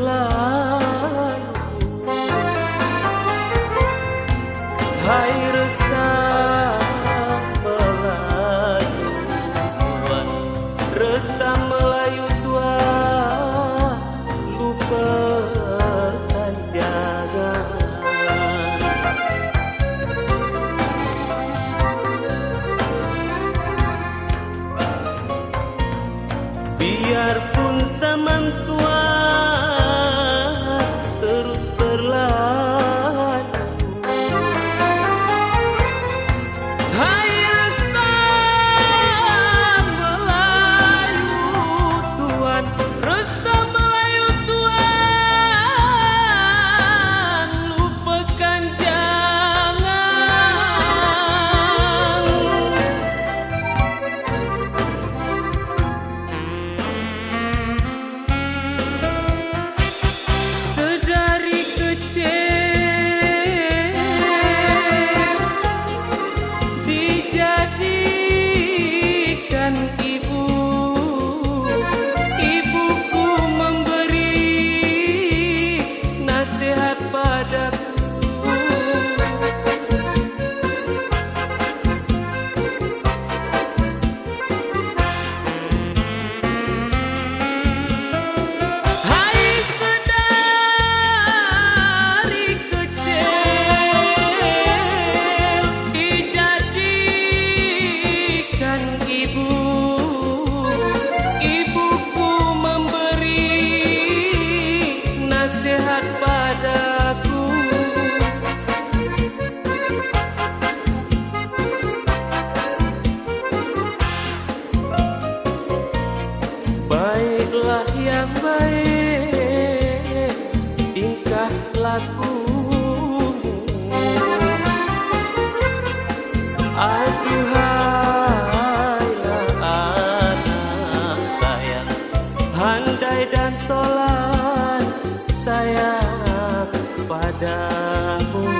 Hai resah Melayu tuan Resah Melayu tuan Lupakan dagang Biarpun zaman tua yang baik Ingkah laku Aku hanyalah anak sayang Handai dan tolan sayang padamu.